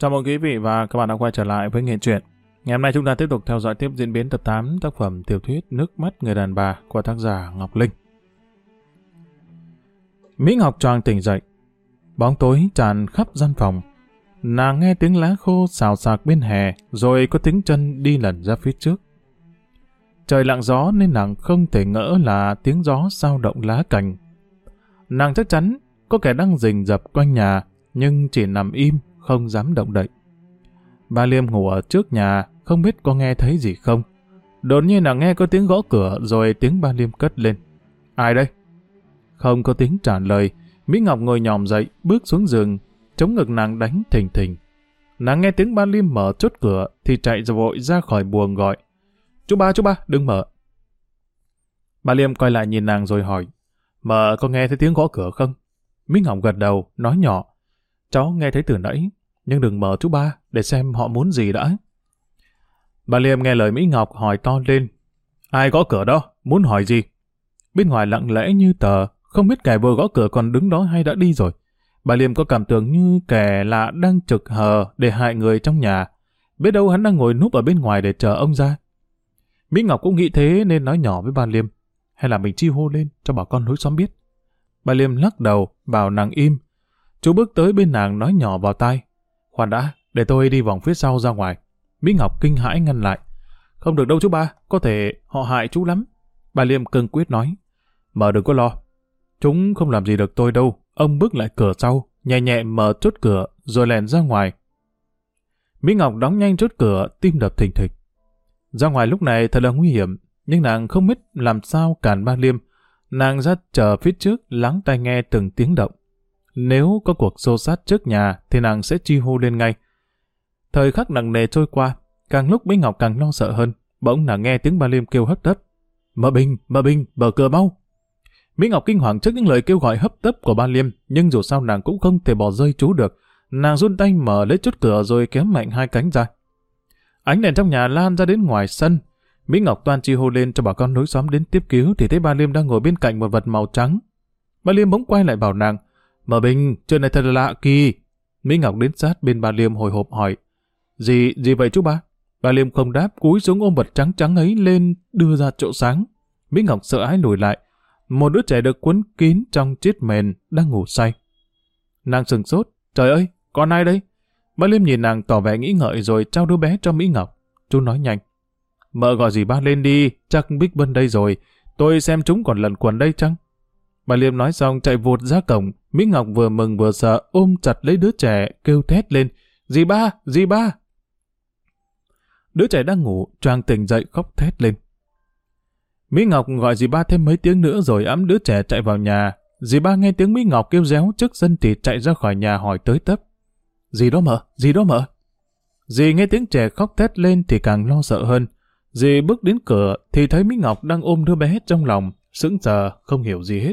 Chào mừng quý vị và các bạn đã quay trở lại với Nghệ truyện. Ngày hôm nay chúng ta tiếp tục theo dõi tiếp diễn biến tập 8 tác phẩm tiểu thuyết Nước mắt người đàn bà của tác giả Ngọc Linh. Mỹ Ngọc choàng tỉnh dậy. Bóng tối tràn khắp gian phòng. Nàng nghe tiếng lá khô xào xạc bên hè, rồi có tiếng chân đi lần ra phía trước. Trời lặng gió nên nàng không thể ngỡ là tiếng gió sao động lá cành. Nàng chắc chắn có kẻ đang rình rập quanh nhà, nhưng chỉ nằm im, không dám động đậy. Ba Liêm ngủ ở trước nhà, không biết có nghe thấy gì không. Đột nhiên là nghe có tiếng gõ cửa rồi tiếng ba Liêm cất lên. Ai đây? Không có tiếng trả lời, Mỹ Ngọc ngồi nhòm dậy, bước xuống giường, chống ngực nàng đánh thình thình. Nàng nghe tiếng ba Liêm mở chốt cửa thì chạy ra vội ra khỏi buồng gọi. Chú ba, chú ba, đừng mở. Ba Liêm quay lại nhìn nàng rồi hỏi. Mợ có nghe thấy tiếng gõ cửa không? Mỹ Ngọc gật đầu, nói nhỏ. Cháu nghe thấy từ nãy, nhưng đừng mở thứ ba để xem họ muốn gì đã. Bà Liêm nghe lời Mỹ Ngọc hỏi to lên. Ai gõ cửa đó? Muốn hỏi gì? Bên ngoài lặng lẽ như tờ, không biết kẻ vừa gõ cửa còn đứng đó hay đã đi rồi. Bà Liêm có cảm tưởng như kẻ lạ đang trực hờ để hại người trong nhà. Biết đâu hắn đang ngồi núp ở bên ngoài để chờ ông ra. Mỹ Ngọc cũng nghĩ thế nên nói nhỏ với bà Liêm. Hay là mình chi hô lên cho bà con lối xóm biết. Bà Liêm lắc đầu, bảo nàng im. Chú bước tới bên nàng nói nhỏ vào tai. Khoan đã, để tôi đi vòng phía sau ra ngoài. Mỹ Ngọc kinh hãi ngăn lại. Không được đâu chú ba, có thể họ hại chú lắm. Bà Liêm cương quyết nói. Mở đừng có lo. Chúng không làm gì được tôi đâu. Ông bước lại cửa sau, nhẹ nhẹ mở chốt cửa, rồi lèn ra ngoài. Mỹ Ngọc đóng nhanh chốt cửa, tim đập thình thịch. Ra ngoài lúc này thật là nguy hiểm, nhưng nàng không biết làm sao cản ba Liêm. Nàng ra chờ phía trước, lắng tai nghe từng tiếng động. Nếu có cuộc xô sát trước nhà, thì nàng sẽ chi hô lên ngay. Thời khắc nặng nề trôi qua, càng lúc Mỹ Ngọc càng lo sợ hơn. Bỗng nàng nghe tiếng ba Liêm kêu hấp tấp. Mở bình, mở bình, mở cửa mau. Mỹ Ngọc kinh hoàng trước những lời kêu gọi hấp tấp của ba Liêm, nhưng dù sao nàng cũng không thể bỏ rơi chú được. Nàng run tay mở lấy chốt cửa rồi kéo mạnh hai cánh ra. Ánh đèn trong nhà lan ra đến ngoài sân. Mỹ Ngọc toan chi hô lên cho bà con nối xóm đến tiếp cứu thì thấy ba Liêm đang ngồi bên cạnh một vật màu trắng. Ba Liêm bỗng quay lại bảo nàng, Mở bình, chuyện này thật là lạ kỳ. Mỹ Ngọc đến sát bên bà Liêm hồi hộp hỏi. Gì, gì vậy chú ba? Bà Liêm không đáp, cúi xuống ôm vật trắng trắng ấy lên, đưa ra chỗ sáng. Mỹ Ngọc sợ hãi lùi lại. Một đứa trẻ được quấn kín trong chiếc mền, đang ngủ say. Nàng sừng sốt. Trời ơi, con ai đây? Bà Liêm nhìn nàng tỏ vẻ nghĩ ngợi rồi trao đứa bé cho Mỹ Ngọc. Chú nói nhanh. Mợ gọi gì ba lên đi, chắc Bích Vân đây rồi. Tôi xem chúng còn lần quần đây chăng? Bà Liêm nói xong chạy vụt ra cổng, Mỹ Ngọc vừa mừng vừa sợ ôm chặt lấy đứa trẻ, kêu thét lên. Dì ba, dì ba. Đứa trẻ đang ngủ, choàng tỉnh dậy khóc thét lên. Mỹ Ngọc gọi dì ba thêm mấy tiếng nữa rồi ấm đứa trẻ chạy vào nhà. Dì ba nghe tiếng Mỹ Ngọc kêu réo trước dân thì chạy ra khỏi nhà hỏi tới tấp. Dì đó mở, dì đó mở. Dì nghe tiếng trẻ khóc thét lên thì càng lo sợ hơn. Dì bước đến cửa thì thấy Mỹ Ngọc đang ôm đứa bé trong lòng, sững sờ, không hiểu gì hết.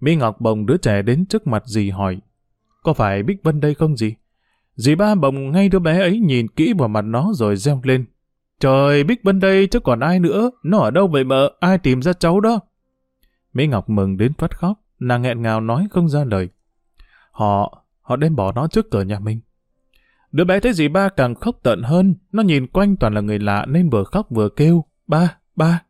Mỹ Ngọc bồng đứa trẻ đến trước mặt dì hỏi, có phải Bích Vân đây không dì? Dì ba bồng ngay đứa bé ấy nhìn kỹ vào mặt nó rồi reo lên. Trời, Bích Vân đây chứ còn ai nữa, nó ở đâu vậy mợ, ai tìm ra cháu đó? Mỹ Ngọc mừng đến phát khóc, nàng nghẹn ngào nói không ra lời. Họ, họ đem bỏ nó trước cửa nhà mình. Đứa bé thấy dì ba càng khóc tận hơn, nó nhìn quanh toàn là người lạ nên vừa khóc vừa kêu, ba, ba.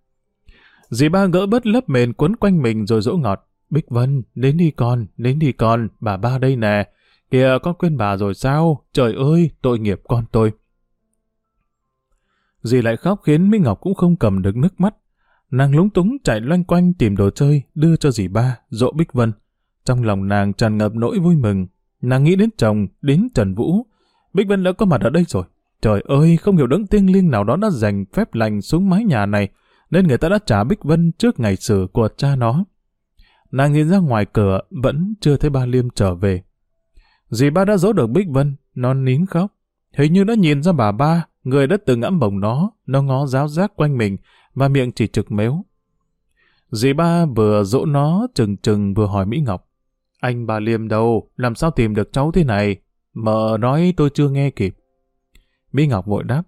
Dì ba gỡ bớt lớp mền quấn quanh mình rồi dỗ ngọt. Bích Vân, đến đi con, đến đi con, bà ba đây nè. Kìa, con quên bà rồi sao? Trời ơi, tội nghiệp con tôi. Dì lại khóc khiến Minh Ngọc cũng không cầm được nước mắt. Nàng lúng túng chạy loanh quanh tìm đồ chơi, đưa cho dì ba, dỗ Bích Vân. Trong lòng nàng tràn ngập nỗi vui mừng. Nàng nghĩ đến chồng, đến Trần Vũ. Bích Vân đã có mặt ở đây rồi. Trời ơi, không hiểu đấng tiên liêng nào đó đã dành phép lành xuống mái nhà này, nên người ta đã trả Bích Vân trước ngày xử của cha nó. Nàng nhìn ra ngoài cửa, vẫn chưa thấy ba Liêm trở về. Dì ba đã dỗ được Bích Vân, nó nín khóc. Hình như đã nhìn ra bà ba, người đã từng ẵm bồng nó, nó ngó ráo rác quanh mình, và miệng chỉ trực méo. Dì ba vừa dỗ nó chừng chừng vừa hỏi Mỹ Ngọc. Anh bà Liêm đâu, làm sao tìm được cháu thế này? Mợ nói tôi chưa nghe kịp. Mỹ Ngọc vội đáp.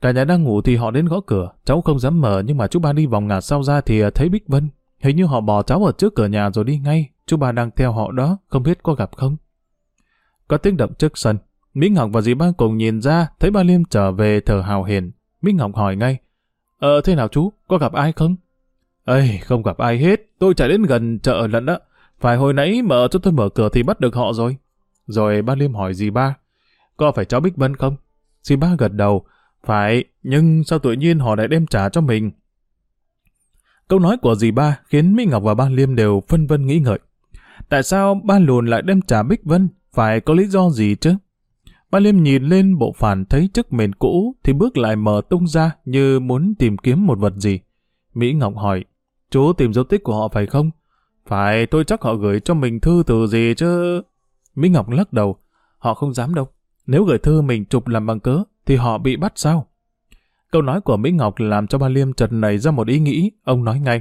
Cả nhà đang ngủ thì họ đến gõ cửa, cháu không dám mở nhưng mà chú ba đi vòng ngả sau ra thì thấy Bích Vân. Hình như họ bỏ cháu ở trước cửa nhà rồi đi ngay, chú ba đang theo họ đó, không biết có gặp không? có tiếng động trước sân. Mỹ Ngọc và dì ba cùng nhìn ra, thấy ba Liêm trở về thờ hào hiền. Mỹ Ngọc hỏi ngay, Ờ, thế nào chú, có gặp ai không? Ây, không gặp ai hết, tôi chạy đến gần chợ lận đó. Phải hồi nãy mở cho tôi mở cửa thì bắt được họ rồi. Rồi ba Liêm hỏi dì ba, có phải cháu Bích Vân không? Dì ba gật đầu, phải, nhưng sao tự nhiên họ lại đem trả cho mình? Câu nói của dì ba khiến Mỹ Ngọc và ba Liêm đều phân vân nghĩ ngợi. Tại sao ba lùn lại đem trả Bích Vân? Phải có lý do gì chứ? Ba Liêm nhìn lên bộ phản thấy chiếc mền cũ thì bước lại mở tung ra như muốn tìm kiếm một vật gì. Mỹ Ngọc hỏi, chú tìm dấu tích của họ phải không? Phải, tôi chắc họ gửi cho mình thư từ gì chứ... Mỹ Ngọc lắc đầu, họ không dám đâu. Nếu gửi thư mình chụp làm bằng cớ, thì họ bị bắt sao? Câu nói của Mỹ Ngọc làm cho ba Liêm chợt nảy ra một ý nghĩ, ông nói ngay.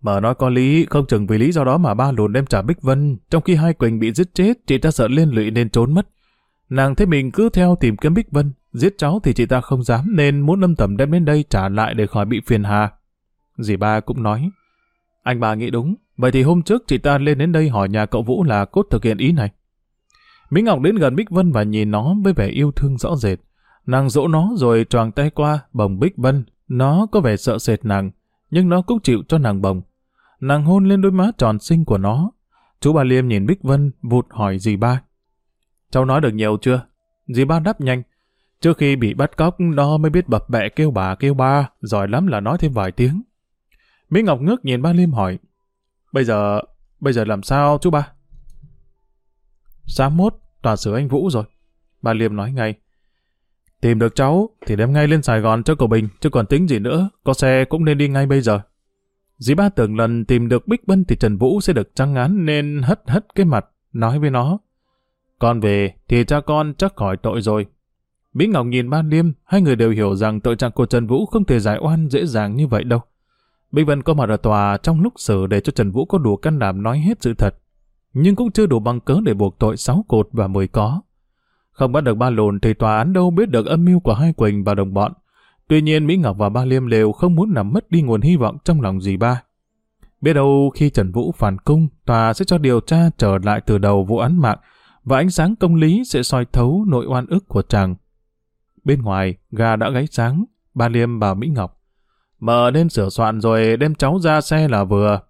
Mở nói có lý, không chừng vì lý do đó mà ba lùn đem trả Bích Vân, trong khi hai Quỳnh bị giết chết, chị ta sợ liên lụy nên trốn mất. Nàng thấy mình cứ theo tìm kiếm Bích Vân, giết cháu thì chị ta không dám nên muốn âm thầm đem đến đây trả lại để khỏi bị phiền hà. Dì ba cũng nói, anh bà nghĩ đúng, vậy thì hôm trước chị ta lên đến đây hỏi nhà cậu Vũ là cốt thực hiện ý này. Mỹ Ngọc đến gần Bích Vân và nhìn nó với vẻ yêu thương rõ rệt. Nàng dỗ nó rồi choàng tay qua, bồng Bích Vân. Nó có vẻ sợ sệt nàng, nhưng nó cũng chịu cho nàng bồng. Nàng hôn lên đôi má tròn xinh của nó. Chú bà Liêm nhìn Bích Vân, vụt hỏi dì ba. Cháu nói được nhiều chưa? Dì ba đáp nhanh. Trước khi bị bắt cóc, nó mới biết bập bẹ kêu bà kêu ba, giỏi lắm là nói thêm vài tiếng. Mỹ Ngọc ngước nhìn ba Liêm hỏi. Bây giờ, bây giờ làm sao chú ba? Sáng mốt, tòa xử anh Vũ rồi. Bà Liêm nói ngay. Tìm được cháu thì đem ngay lên Sài Gòn cho cậu Bình, chứ còn tính gì nữa, có xe cũng nên đi ngay bây giờ. Dì ba tưởng lần tìm được Bích Bân thì Trần Vũ sẽ được trăng án nên hất hất cái mặt, nói với nó. Con về thì cha con chắc khỏi tội rồi. Mỹ Ngọc nhìn Ban Liêm, hai người đều hiểu rằng tội trạng của Trần Vũ không thể giải oan dễ dàng như vậy đâu. Bích Vân có mặt ở tòa trong lúc xử để cho Trần Vũ có đủ can đảm nói hết sự thật, nhưng cũng chưa đủ bằng cớ để buộc tội sáu cột và mười có. Không bắt được ba lùn thì tòa án đâu biết được âm mưu của hai Quỳnh và đồng bọn. Tuy nhiên Mỹ Ngọc và ba Liêm đều không muốn làm mất đi nguồn hy vọng trong lòng dì ba. Biết đâu khi Trần Vũ phản cung, tòa sẽ cho điều tra trở lại từ đầu vụ án mạng và ánh sáng công lý sẽ soi thấu nội oan ức của chàng. Bên ngoài, gà đã gáy sáng, ba Liêm bảo Mỹ Ngọc. Mở nên sửa soạn rồi đem cháu ra xe là vừa.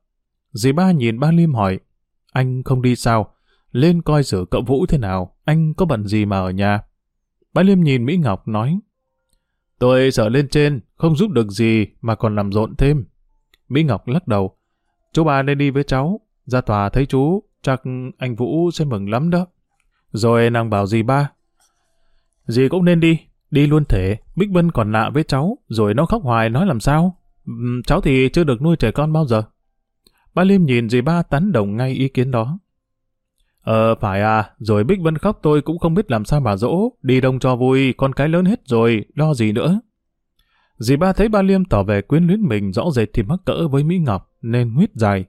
Dì ba nhìn ba Liêm hỏi, anh không đi sao? Lên coi sửa cậu Vũ thế nào, anh có bận gì mà ở nhà? Ba Liêm nhìn Mỹ Ngọc nói, Tôi sợ lên trên, không giúp được gì mà còn làm rộn thêm. Mỹ Ngọc lắc đầu, chú ba nên đi với cháu, ra tòa thấy chú, chắc anh Vũ sẽ mừng lắm đó. Rồi nàng bảo dì ba, dì cũng nên đi, đi luôn thể, Bích Vân còn lạ với cháu, rồi nó khóc hoài nói làm sao? cháu thì chưa được nuôi trẻ con bao giờ. Ba Liêm nhìn dì ba tán đồng ngay ý kiến đó. Ờ, phải à, rồi Bích Vân khóc tôi cũng không biết làm sao mà dỗ, đi đông cho vui, con cái lớn hết rồi, lo gì nữa. Dì ba thấy ba Liêm tỏ vẻ quyến luyến mình rõ rệt thì mắc cỡ với Mỹ Ngọc, nên huyết dài.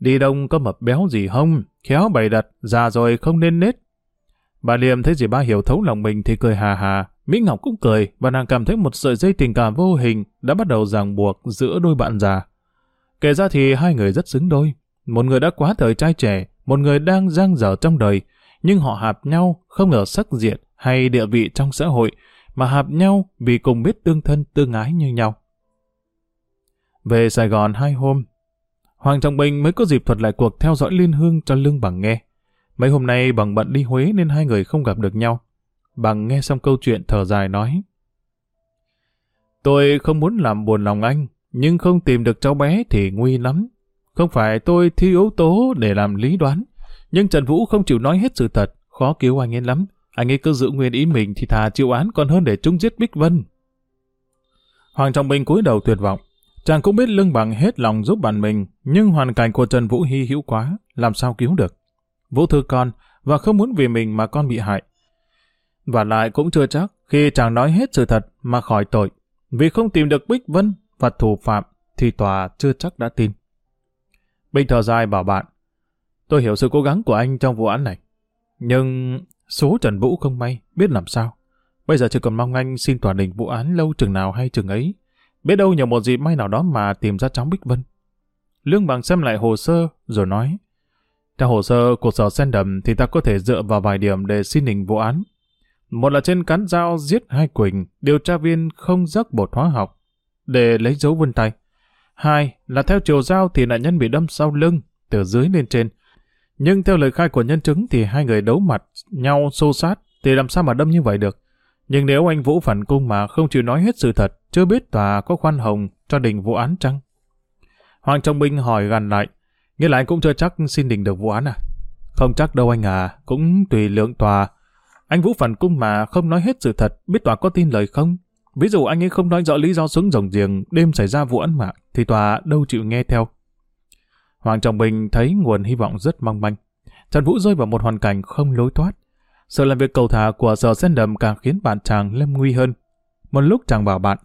Đi đông có mập béo gì không, khéo bày đặt, già rồi không nên nết. Bà Liêm thấy dì ba hiểu thấu lòng mình thì cười hà hà, Mỹ Ngọc cũng cười và nàng cảm thấy một sợi dây tình cảm vô hình đã bắt đầu ràng buộc giữa đôi bạn già. Kể ra thì hai người rất xứng đôi. Một người đã quá thời trai trẻ, một người đang giang dở trong đời, nhưng họ hợp nhau không ở sắc diện hay địa vị trong xã hội, mà hợp nhau vì cùng biết tương thân tương ái như nhau. Về Sài Gòn hai hôm, Hoàng Trọng Bình mới có dịp thuật lại cuộc theo dõi liên hương cho Lương Bằng nghe. Mấy hôm nay Bằng bận đi Huế nên hai người không gặp được nhau. Bằng nghe xong câu chuyện thở dài nói. Tôi không muốn làm buồn lòng anh, nhưng không tìm được cháu bé thì nguy lắm. Không phải tôi thi yếu tố để làm lý đoán, nhưng Trần Vũ không chịu nói hết sự thật, khó cứu anh ấy lắm. Anh ấy cứ giữ nguyên ý mình thì thà chịu án còn hơn để chúng giết Bích Vân. Hoàng Trọng Bình cúi đầu tuyệt vọng. Chàng cũng biết lưng bằng hết lòng giúp bạn mình, nhưng hoàn cảnh của Trần Vũ hy hữu quá, làm sao cứu được. Vũ thư con, và không muốn vì mình mà con bị hại. Và lại cũng chưa chắc khi chàng nói hết sự thật mà khỏi tội, vì không tìm được Bích Vân và thủ phạm thì tòa chưa chắc đã tin. Bình thở dài bảo bạn, tôi hiểu sự cố gắng của anh trong vụ án này. Nhưng số Trần Vũ không may, biết làm sao. Bây giờ chỉ còn mong anh xin tòa đình vụ án lâu chừng nào hay chừng ấy. Biết đâu nhờ một dịp may nào đó mà tìm ra cháu Bích Vân. Lương Bằng xem lại hồ sơ rồi nói, Theo hồ sơ của sở sen đầm thì ta có thể dựa vào vài điểm để xin hình vụ án. Một là trên cán dao giết hai Quỳnh, điều tra viên không rắc bột hóa học để lấy dấu vân tay. Hai là theo chiều dao thì nạn nhân bị đâm sau lưng, từ dưới lên trên. Nhưng theo lời khai của nhân chứng thì hai người đấu mặt nhau xô sát thì làm sao mà đâm như vậy được. Nhưng nếu anh Vũ phản cung mà không chịu nói hết sự thật, chưa biết tòa có khoan hồng cho đình vụ án chăng? Hoàng Trọng Binh hỏi gần lại, nghĩa là anh cũng chưa chắc xin đình được vụ án à? Không chắc đâu anh à, cũng tùy lượng tòa. Anh Vũ phản cung mà không nói hết sự thật, biết tòa có tin lời không? Ví dụ anh ấy không nói rõ lý do xuống rồng giềng đêm xảy ra vụ án mạng, thì tòa đâu chịu nghe theo. Hoàng Trọng Bình thấy nguồn hy vọng rất mong manh. Trần Vũ rơi vào một hoàn cảnh không lối thoát. Sự làm việc cầu thả của sở sen đầm càng khiến bạn chàng lâm nguy hơn. Một lúc chàng bảo bạn,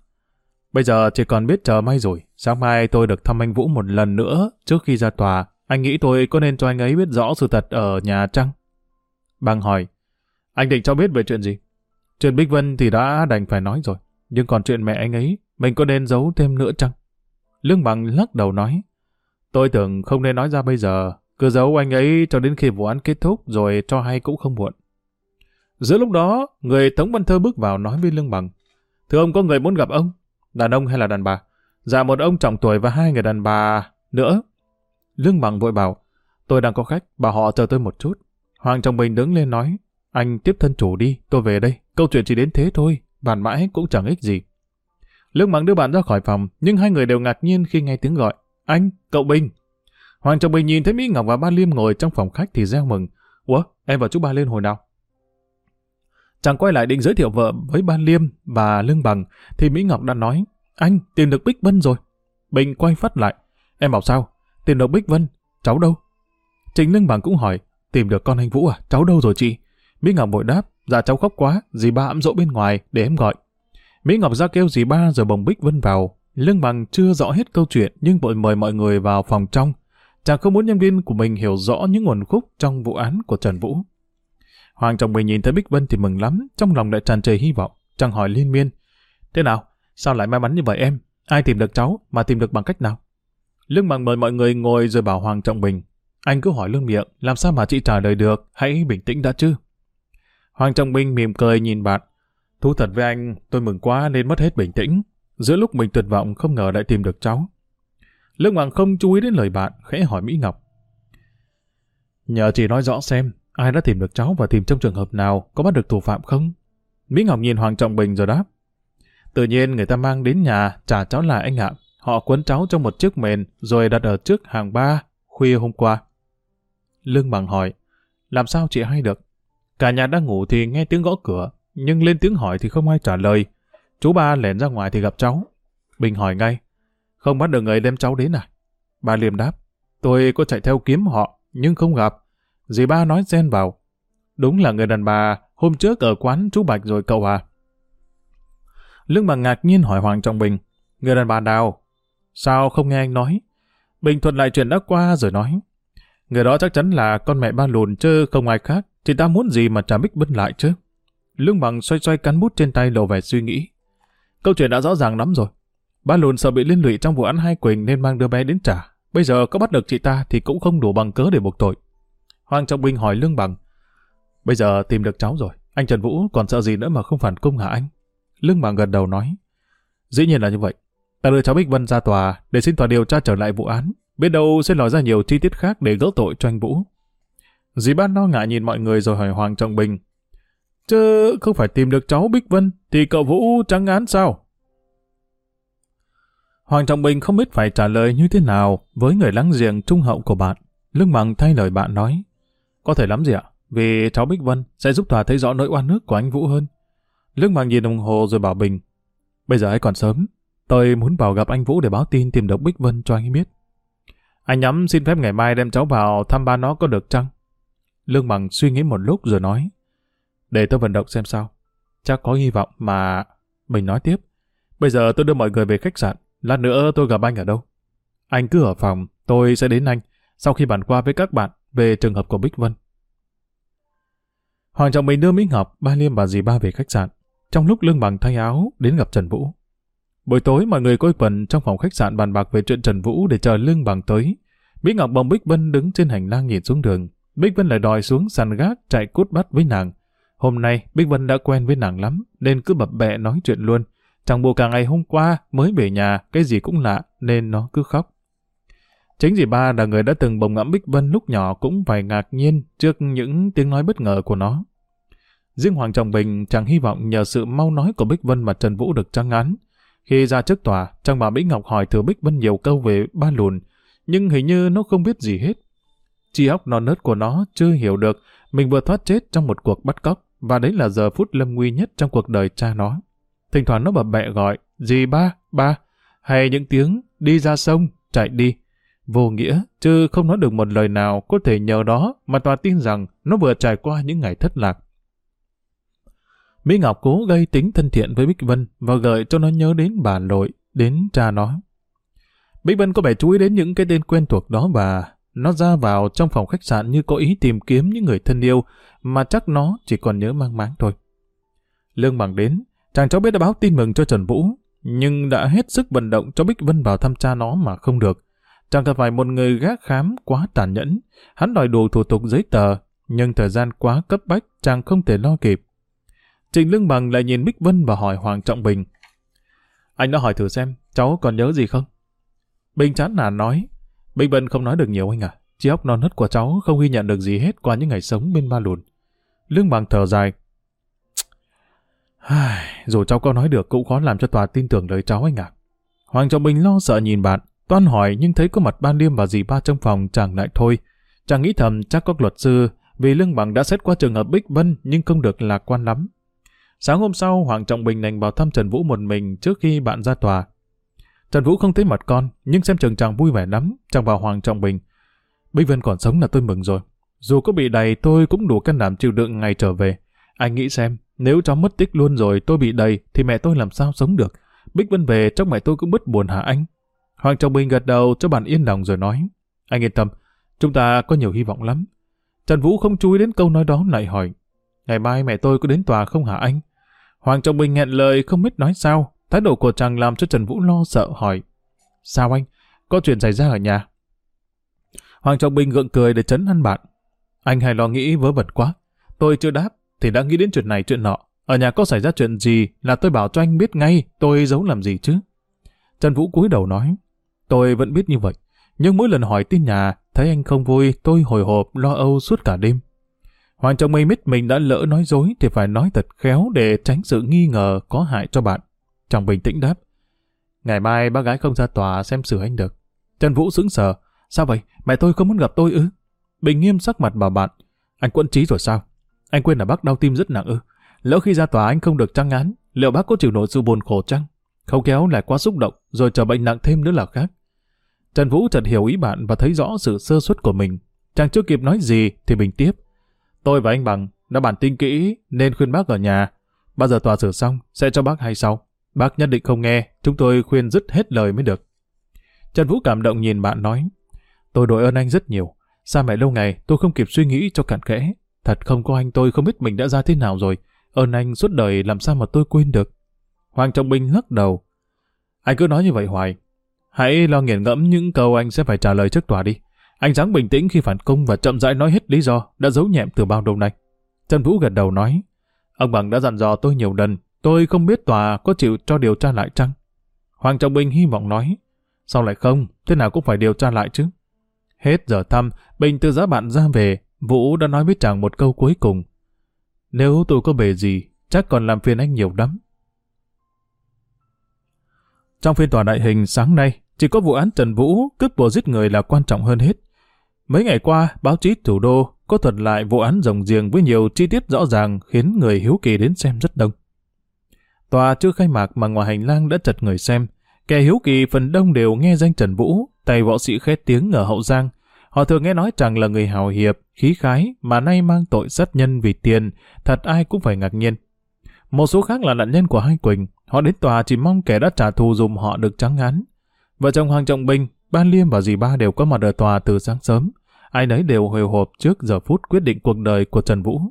bây giờ chỉ còn biết chờ may rồi, sáng mai tôi được thăm anh Vũ một lần nữa trước khi ra tòa. Anh nghĩ tôi có nên cho anh ấy biết rõ sự thật ở nhà trăng? Bằng hỏi, anh định cho biết về chuyện gì? Chuyện Bích Vân thì đã đành phải nói rồi, nhưng còn chuyện mẹ anh ấy, mình có nên giấu thêm nữa chăng? Lương Bằng lắc đầu nói, tôi tưởng không nên nói ra bây giờ, cứ giấu anh ấy cho đến khi vụ án kết thúc rồi cho hay cũng không muộn. Giữa lúc đó, người Tống Văn Thơ bước vào nói với Lương Bằng. Thưa ông có người muốn gặp ông, đàn ông hay là đàn bà? Dạ một ông trọng tuổi và hai người đàn bà nữa. Lương Bằng vội bảo, tôi đang có khách, bà họ chờ tôi một chút. Hoàng Trọng Bình đứng lên nói, anh tiếp thân chủ đi, tôi về đây, câu chuyện chỉ đến thế thôi, bàn mãi cũng chẳng ích gì. Lương Bằng đưa bạn ra khỏi phòng, nhưng hai người đều ngạc nhiên khi nghe tiếng gọi. Anh, cậu Bình. Hoàng Trọng Bình nhìn thấy Mỹ Ngọc và Ba Liêm ngồi trong phòng khách thì reo mừng. Ủa, em và chú Ba lên hồi nào? Chàng quay lại định giới thiệu vợ với Ba Liêm và Lương Bằng, thì Mỹ Ngọc đã nói, anh tìm được Bích Vân rồi. Bình quay phát lại, em bảo sao? Tìm được Bích Vân, cháu đâu? Trình Lương Bằng cũng hỏi, tìm được con anh Vũ à? Cháu đâu rồi chị? Mỹ Ngọc vội đáp, dạ cháu khóc quá, dì ba ẵm dỗ bên ngoài để em gọi. Mỹ Ngọc ra kêu dì ba rồi bồng Bích Vân vào. Lương Bằng chưa rõ hết câu chuyện nhưng vội mời mọi người vào phòng trong. Chàng không muốn nhân viên của mình hiểu rõ những nguồn khúc trong vụ án của Trần Vũ. Hoàng chồng mình nhìn thấy Bích Vân thì mừng lắm, trong lòng lại tràn trề hy vọng. Chàng hỏi liên miên. Thế nào? Sao lại may mắn như vậy em? Ai tìm được cháu mà tìm được bằng cách nào? Lương Bằng mời mọi người ngồi rồi bảo Hoàng Trọng Bình. Anh cứ hỏi lương miệng, làm sao mà chị trả lời được, hãy bình tĩnh đã chứ. Hoàng Trọng Bình mỉm cười nhìn bạn. Thú thật với anh, tôi mừng quá nên mất hết bình tĩnh. Giữa lúc mình tuyệt vọng không ngờ lại tìm được cháu. Lương Bằng không chú ý đến lời bạn, khẽ hỏi Mỹ Ngọc. Nhờ chị nói rõ xem, ai đã tìm được cháu và tìm trong trường hợp nào, có bắt được thủ phạm không? Mỹ Ngọc nhìn Hoàng Trọng Bình rồi đáp. Tự nhiên người ta mang đến nhà, trả cháu lại anh ạ. Họ quấn cháu trong một chiếc mền, rồi đặt ở trước hàng ba, khuya hôm qua. Lương Bằng hỏi, làm sao chị hay được? Cả nhà đang ngủ thì nghe tiếng gõ cửa, nhưng lên tiếng hỏi thì không ai trả lời. Chú ba lẻn ra ngoài thì gặp cháu. Bình hỏi ngay, không bắt được người đem cháu đến à? Ba liềm đáp, tôi có chạy theo kiếm họ, nhưng không gặp. Dì ba nói xen vào. Đúng là người đàn bà hôm trước ở quán chú Bạch rồi cậu à. Lương bằng ngạc nhiên hỏi Hoàng Trọng Bình, người đàn bà nào? Sao không nghe anh nói? Bình thuật lại chuyện đã qua rồi nói. Người đó chắc chắn là con mẹ ba lùn chứ không ai khác thì ta muốn gì mà trà Bích Bân lại chứ? Lương bằng xoay xoay cán bút trên tay lộ vẻ suy nghĩ. Câu chuyện đã rõ ràng lắm rồi. Ba lùn sợ bị liên lụy trong vụ án hai Quỳnh nên mang đứa bé đến trả. Bây giờ có bắt được chị ta thì cũng không đủ bằng cớ để buộc tội. Hoàng Trọng Bình hỏi Lương Bằng. Bây giờ tìm được cháu rồi. Anh Trần Vũ còn sợ gì nữa mà không phản cung hả anh? Lương Bằng gật đầu nói. Dĩ nhiên là như vậy. Ta đưa cháu Bích Vân ra tòa để xin tòa điều tra trở lại vụ án. Biết đâu sẽ nói ra nhiều chi tiết khác để gỡ tội cho anh Vũ. Dì ban lo ngại nhìn mọi người rồi hỏi Hoàng Trọng Bình. Chứ không phải tìm được cháu Bích Vân thì cậu Vũ trắng án sao? Hoàng Trọng Bình không biết phải trả lời như thế nào với người láng giềng trung hậu của bạn. Lương Bằng thay lời bạn nói. Có thể lắm gì ạ? Vì cháu Bích Vân sẽ giúp tòa thấy rõ nỗi oan nước của anh Vũ hơn. Lương Bằng nhìn đồng hồ rồi bảo Bình. Bây giờ ấy còn sớm. Tôi muốn vào gặp anh Vũ để báo tin tìm được Bích Vân cho anh biết. Anh nhắm xin phép ngày mai đem cháu vào thăm ba nó có được chăng? Lương Bằng suy nghĩ một lúc rồi nói. Để tôi vận động xem sao. Chắc có hy vọng mà... Mình nói tiếp. Bây giờ tôi đưa mọi người về khách sạn. Lát nữa tôi gặp anh ở đâu? Anh cứ ở phòng, tôi sẽ đến anh. Sau khi bàn qua với các bạn về trường hợp của Bích Vân. Hoàng Trọng Bình đưa Mỹ Ngọc, Ba Liêm và dì Ba về khách sạn. Trong lúc Lương Bằng thay áo đến gặp Trần Vũ. Buổi tối mọi người quây quần trong phòng khách sạn bàn bạc về chuyện Trần Vũ để chờ Lương Bằng tới. Mỹ Ngọc bồng Bích Vân đứng trên hành lang nhìn xuống đường. Bích Vân lại đòi xuống sàn gác chạy cút bắt với nàng. Hôm nay Bích Vân đã quen với nàng lắm nên cứ bập bẹ nói chuyện luôn. Chẳng bộ cả ngày hôm qua mới về nhà cái gì cũng lạ nên nó cứ khóc. Chính dì ba là người đã từng bồng ngẫm Bích Vân lúc nhỏ cũng phải ngạc nhiên trước những tiếng nói bất ngờ của nó. Riêng Hoàng Trọng Bình chẳng hy vọng nhờ sự mau nói của Bích Vân mà Trần Vũ được trăng án. Khi ra trước tòa, trang bà Mỹ Ngọc hỏi thừa Bích Vân nhiều câu về ba lùn, nhưng hình như nó không biết gì hết. Chi óc non nớt của nó chưa hiểu được mình vừa thoát chết trong một cuộc bắt cóc, và đấy là giờ phút lâm nguy nhất trong cuộc đời cha nó. Thỉnh thoảng nó bập bẹ gọi, gì ba, ba, hay những tiếng đi ra sông, chạy đi. Vô nghĩa, chứ không nói được một lời nào có thể nhờ đó mà tòa tin rằng nó vừa trải qua những ngày thất lạc. Mỹ Ngọc cố gây tính thân thiện với Bích Vân và gợi cho nó nhớ đến bà nội, đến cha nó. Bích Vân có vẻ chú ý đến những cái tên quen thuộc đó và nó ra vào trong phòng khách sạn như có ý tìm kiếm những người thân yêu mà chắc nó chỉ còn nhớ mang máng thôi. Lương Bằng đến, chàng cháu biết đã báo tin mừng cho Trần Vũ, nhưng đã hết sức vận động cho Bích Vân vào thăm cha nó mà không được. Chàng gặp phải một người gác khám quá tàn nhẫn, hắn đòi đủ thủ tục giấy tờ, nhưng thời gian quá cấp bách chàng không thể lo kịp. Trình Lương Bằng lại nhìn Bích Vân và hỏi Hoàng Trọng Bình. Anh đã hỏi thử xem, cháu còn nhớ gì không? Bình chán nản nói, Bích Vân không nói được nhiều anh à. Trí óc non nớt của cháu không ghi nhận được gì hết qua những ngày sống bên ba lùn. Lương Bằng thở dài. Dù cháu có nói được cũng khó làm cho tòa tin tưởng lời cháu anh à. Hoàng Trọng Bình lo sợ nhìn bạn, toan hỏi nhưng thấy có mặt ban liêm và dì ba trong phòng chàng lại thôi. Chàng nghĩ thầm chắc có luật sư vì Lương Bằng đã xét qua trường hợp Bích Vân nhưng không được lạc quan lắm. Sáng hôm sau, Hoàng Trọng Bình đành vào thăm Trần Vũ một mình trước khi bạn ra tòa. Trần Vũ không thấy mặt con, nhưng xem chừng chàng vui vẻ lắm, chàng vào Hoàng Trọng Bình. Bích Vân còn sống là tôi mừng rồi. Dù có bị đầy tôi cũng đủ can đảm chịu đựng ngày trở về. Anh nghĩ xem, nếu cháu mất tích luôn rồi tôi bị đầy thì mẹ tôi làm sao sống được. Bích Vân về chắc mẹ tôi cũng bớt buồn hả anh? Hoàng Trọng Bình gật đầu cho bạn yên lòng rồi nói. Anh yên tâm, chúng ta có nhiều hy vọng lắm. Trần Vũ không chú ý đến câu nói đó lại hỏi. Ngày mai mẹ tôi có đến tòa không hả anh? Hoàng Trọng Bình nghẹn lời không biết nói sao. Thái độ của chàng làm cho Trần Vũ lo sợ hỏi. Sao anh? Có chuyện xảy ra ở nhà? Hoàng Trọng Bình gượng cười để chấn ăn bạn. Anh hay lo nghĩ vớ vẩn quá. Tôi chưa đáp, thì đã nghĩ đến chuyện này chuyện nọ. Ở nhà có xảy ra chuyện gì là tôi bảo cho anh biết ngay, tôi giấu làm gì chứ. Trần Vũ cúi đầu nói. Tôi vẫn biết như vậy. Nhưng mỗi lần hỏi tin nhà, thấy anh không vui, tôi hồi hộp, lo âu suốt cả đêm. Hoàng Trọng Minh biết mình đã lỡ nói dối thì phải nói thật khéo để tránh sự nghi ngờ có hại cho bạn trọng bình tĩnh đáp. Ngày mai bác gái không ra tòa xem xử anh được. Trần Vũ sững sờ. Sao vậy? Mẹ tôi không muốn gặp tôi ư? Bình nghiêm sắc mặt bảo bạn. Anh quẫn trí rồi sao? Anh quên là bác đau tim rất nặng ư? Lỡ khi ra tòa anh không được trăng án, liệu bác có chịu nổi sự buồn khổ chăng? Không kéo lại quá xúc động, rồi chờ bệnh nặng thêm nữa là khác. Trần Vũ chợt hiểu ý bạn và thấy rõ sự sơ suất của mình. Chàng chưa kịp nói gì thì bình tiếp. Tôi và anh Bằng đã bản tin kỹ nên khuyên bác ở nhà. Bao giờ tòa xử xong sẽ cho bác hay sau. Bác nhất định không nghe, chúng tôi khuyên dứt hết lời mới được. Trần Vũ cảm động nhìn bạn nói, tôi đội ơn anh rất nhiều. Xa mẹ lâu ngày tôi không kịp suy nghĩ cho cặn kẽ. Thật không có anh tôi không biết mình đã ra thế nào rồi. Ơn anh suốt đời làm sao mà tôi quên được. Hoàng Trọng Bình lắc đầu. Anh cứ nói như vậy hoài. Hãy lo nghiền ngẫm những câu anh sẽ phải trả lời trước tòa đi. Anh dáng bình tĩnh khi phản công và chậm rãi nói hết lý do đã giấu nhẹm từ bao lâu nay. Trần Vũ gật đầu nói, ông Bằng đã dặn dò tôi nhiều lần, tôi không biết tòa có chịu cho điều tra lại chăng? Hoàng Trọng Bình hy vọng nói, sao lại không, thế nào cũng phải điều tra lại chứ. Hết giờ thăm, Bình từ giá bạn ra về, Vũ đã nói với chàng một câu cuối cùng. Nếu tôi có bề gì, chắc còn làm phiền anh nhiều lắm. Trong phiên tòa đại hình sáng nay, chỉ có vụ án Trần Vũ cướp bùa giết người là quan trọng hơn hết. Mấy ngày qua, báo chí thủ đô có thuật lại vụ án rồng giềng với nhiều chi tiết rõ ràng khiến người hiếu kỳ đến xem rất đông. Tòa chưa khai mạc mà ngoài hành lang đã chật người xem. Kẻ hiếu kỳ phần đông đều nghe danh Trần Vũ, tay võ sĩ khét tiếng ở Hậu Giang. Họ thường nghe nói chàng là người hào hiệp, khí khái mà nay mang tội sát nhân vì tiền, thật ai cũng phải ngạc nhiên. Một số khác là nạn nhân của hai Quỳnh, họ đến tòa chỉ mong kẻ đã trả thù dùm họ được trắng án. Vợ chồng Hoàng Trọng Bình, Ban Liêm và dì ba đều có mặt ở tòa từ sáng sớm ai nấy đều hồi hộp trước giờ phút quyết định cuộc đời của Trần Vũ.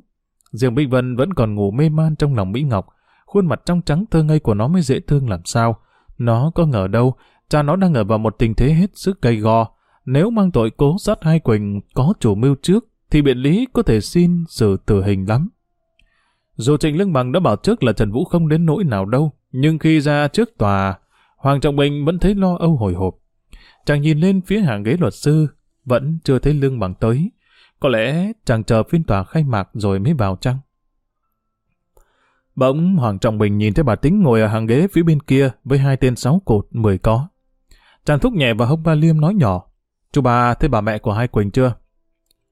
Riêng Bích Vân vẫn còn ngủ mê man trong lòng Mỹ Ngọc, khuôn mặt trong trắng thơ ngây của nó mới dễ thương làm sao. Nó có ngờ đâu, cha nó đang ở vào một tình thế hết sức gây go. nếu mang tội cố sát hai Quỳnh có chủ mưu trước, thì biện lý có thể xin xử tử hình lắm. Dù Trịnh Lương Bằng đã bảo trước là Trần Vũ không đến nỗi nào đâu, nhưng khi ra trước tòa, Hoàng Trọng Bình vẫn thấy lo âu hồi hộp. Chàng nhìn lên phía hàng ghế luật sư, vẫn chưa thấy Lương Bằng tới. Có lẽ chàng chờ phiên tòa khai mạc rồi mới vào chăng? Bỗng Hoàng Trọng Bình nhìn thấy bà Tính ngồi ở hàng ghế phía bên kia với hai tên sáu cột, mười có. Chàng thúc nhẹ vào hông ba Liêm nói nhỏ. Chú bà thấy bà mẹ của hai Quỳnh chưa?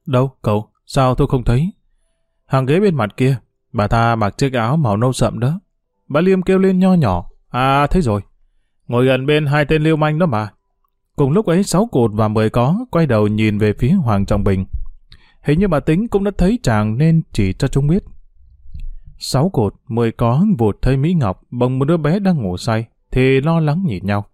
Đâu, cậu? Sao tôi không thấy? Hàng ghế bên mặt kia, bà ta mặc chiếc áo màu nâu sậm đó. Bà Liêm kêu lên nho nhỏ. À, thấy rồi. Ngồi gần bên hai tên liêu manh đó mà. Cùng lúc ấy sáu cột và mười có quay đầu nhìn về phía Hoàng Trọng Bình. Hình như bà Tính cũng đã thấy chàng nên chỉ cho chúng biết. Sáu cột, mười có vụt thấy Mỹ Ngọc bồng một đứa bé đang ngủ say, thì lo lắng nhìn nhau.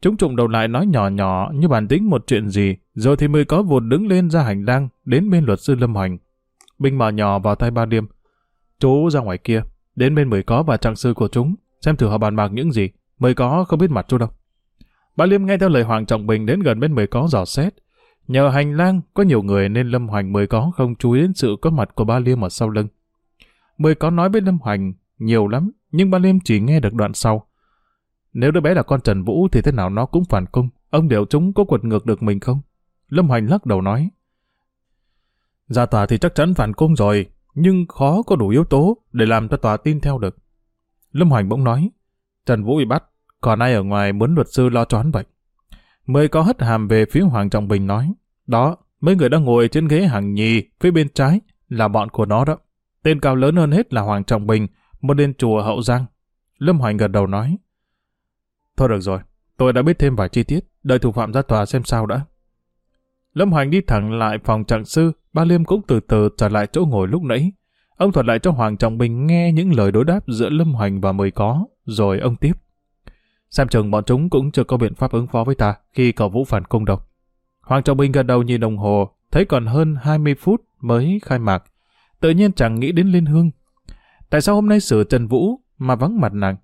Chúng trụng đầu lại nói nhỏ nhỏ như bản tính một chuyện gì, rồi thì mười có vụt đứng lên ra hành lang, đến bên luật sư Lâm Hoành. Binh mở nhỏ vào tay ba điêm. Chú ra ngoài kia, đến bên mười có và trạng sư của chúng, xem thử họ bàn bạc những gì. Mười có không biết mặt chú đâu. ba Liêm nghe theo lời Hoàng Trọng Bình đến gần bên mười có dò xét. Nhờ hành lang có nhiều người nên Lâm Hoành mười có không chú ý đến sự có mặt của ba Liêm ở sau lưng. Mười có nói với Lâm Hoành nhiều lắm, nhưng ba Liêm chỉ nghe được đoạn sau. Nếu đứa bé là con Trần Vũ thì thế nào nó cũng phản cung. Ông điều chúng có quật ngược được mình không? Lâm Hoành lắc đầu nói. Ra tòa thì chắc chắn phản cung rồi, nhưng khó có đủ yếu tố để làm cho tòa tin theo được. Lâm Hoành bỗng nói, Trần Vũ bị bắt, còn ai ở ngoài muốn luật sư lo choán vậy? Mới có hất hàm về phía Hoàng Trọng Bình nói, đó, mấy người đang ngồi trên ghế hàng nhì phía bên trái là bọn của nó đó. Tên cao lớn hơn hết là Hoàng Trọng Bình, một đền chùa Hậu Giang. Lâm Hoành gật đầu nói, Thôi được rồi, tôi đã biết thêm vài chi tiết, đợi thủ phạm ra tòa xem sao đã. Lâm Hoành đi thẳng lại phòng trạng sư, ba Liêm cũng từ từ trở lại chỗ ngồi lúc nãy. Ông thuật lại cho Hoàng Trọng Bình nghe những lời đối đáp giữa Lâm Hoành và Mười Có, rồi ông tiếp. Xem chừng bọn chúng cũng chưa có biện pháp ứng phó với ta khi cầu Vũ phản cung đâu. Hoàng Trọng Bình gật đầu nhìn đồng hồ, thấy còn hơn 20 phút mới khai mạc. Tự nhiên chẳng nghĩ đến Liên Hương. Tại sao hôm nay xử Trần Vũ mà vắng mặt nàng?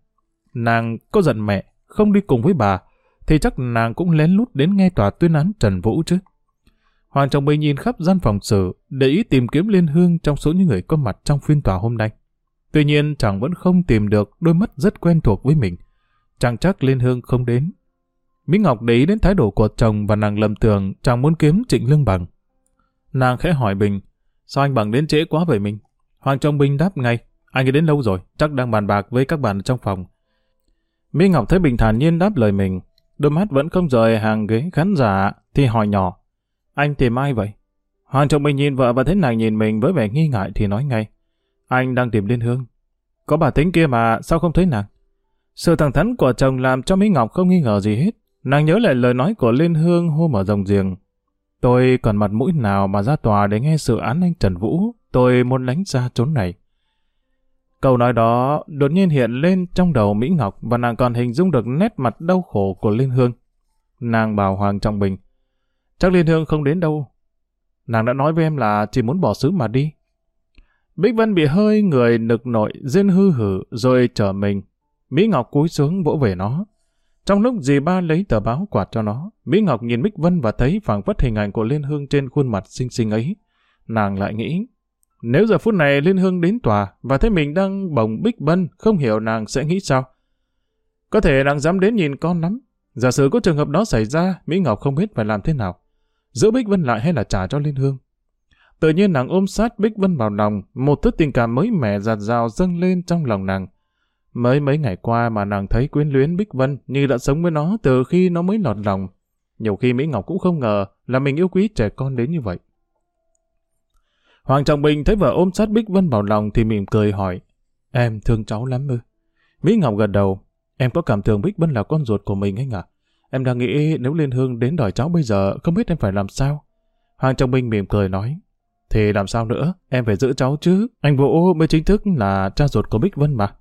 Nàng có giận mẹ, không đi cùng với bà, thì chắc nàng cũng lén lút đến nghe tòa tuyên án Trần Vũ chứ. Hoàng Trọng Bình nhìn khắp gian phòng xử, để ý tìm kiếm Liên Hương trong số những người có mặt trong phiên tòa hôm nay. Tuy nhiên chàng vẫn không tìm được đôi mắt rất quen thuộc với mình. Chàng chắc Liên Hương không đến. Mỹ Ngọc để ý đến thái độ của chồng và nàng lầm tưởng chàng muốn kiếm Trịnh Lương Bằng. Nàng khẽ hỏi Bình, sao anh Bằng đến trễ quá vậy mình? Hoàng Trọng Bình đáp ngay, anh ấy đến lâu rồi, chắc đang bàn bạc với các bạn trong phòng. Mỹ Ngọc thấy Bình thản nhiên đáp lời mình, đôi mắt vẫn không rời hàng ghế khán giả, thì hỏi nhỏ, anh tìm ai vậy? Hoàng Trọng Bình nhìn vợ và thấy nàng nhìn mình với vẻ nghi ngại thì nói ngay, anh đang tìm Liên Hương. Có bà tính kia mà, sao không thấy nàng? Sự thẳng thắn của chồng làm cho Mỹ Ngọc không nghi ngờ gì hết. Nàng nhớ lại lời nói của Liên Hương hôm ở rồng giềng. Tôi còn mặt mũi nào mà ra tòa để nghe sự án anh Trần Vũ, tôi muốn lánh ra trốn này. Câu nói đó đột nhiên hiện lên trong đầu Mỹ Ngọc và nàng còn hình dung được nét mặt đau khổ của Liên Hương. Nàng bảo Hoàng Trọng Bình, chắc Liên Hương không đến đâu. Nàng đã nói với em là chỉ muốn bỏ xứ mà đi. Bích Vân bị hơi người nực nội, riêng hư hử rồi trở mình. Mỹ Ngọc cúi xuống vỗ về nó. Trong lúc dì ba lấy tờ báo quạt cho nó, Mỹ Ngọc nhìn Bích Vân và thấy phảng phất hình ảnh của Liên Hương trên khuôn mặt xinh xinh ấy. Nàng lại nghĩ, nếu giờ phút này Liên Hương đến tòa và thấy mình đang bồng Bích Vân, không hiểu nàng sẽ nghĩ sao. Có thể nàng dám đến nhìn con lắm. Giả sử có trường hợp đó xảy ra, Mỹ Ngọc không biết phải làm thế nào. Giữ Bích Vân lại hay là trả cho Liên Hương? Tự nhiên nàng ôm sát Bích Vân vào lòng, một thứ tình cảm mới mẻ giạt rào dâng lên trong lòng nàng. Mới mấy ngày qua mà nàng thấy quyến luyến Bích Vân như đã sống với nó từ khi nó mới lọt lòng. Nhiều khi Mỹ Ngọc cũng không ngờ là mình yêu quý trẻ con đến như vậy. Hoàng Trọng Bình thấy vợ ôm sát Bích Vân vào lòng thì mỉm cười hỏi, em thương cháu lắm ư? Mỹ Ngọc gật đầu, em có cảm tưởng Bích Vân là con ruột của mình anh ạ. Em đang nghĩ nếu Liên Hương đến đòi cháu bây giờ, không biết em phải làm sao. Hoàng Trọng Bình mỉm cười nói, thì làm sao nữa, em phải giữ cháu chứ, anh Vũ mới chính thức là cha ruột của Bích Vân mà.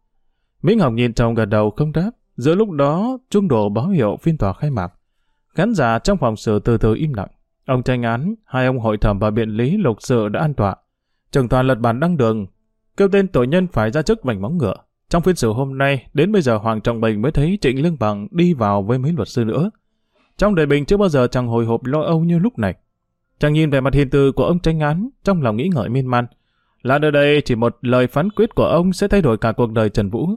Minh Ngọc nhìn chồng gật đầu không đáp, giữa lúc đó trung độ báo hiệu phiên tòa khai mạc. Khán giả trong phòng xử từ từ im lặng. Ông tranh án, hai ông hội thẩm và biện lý lục sự đã an tọa. Trường tòa lật bản đăng đường, kêu tên tội nhân phải ra chức vành móng ngựa. Trong phiên xử hôm nay, đến bây giờ Hoàng Trọng Bình mới thấy Trịnh Lương Bằng đi vào với mấy luật sư nữa. Trong đời Bình chưa bao giờ chẳng hồi hộp lo âu như lúc này. Chàng nhìn về mặt hiền từ của ông tranh án, trong lòng nghĩ ngợi miên man. Là nơi đây chỉ một lời phán quyết của ông sẽ thay đổi cả cuộc đời Trần Vũ.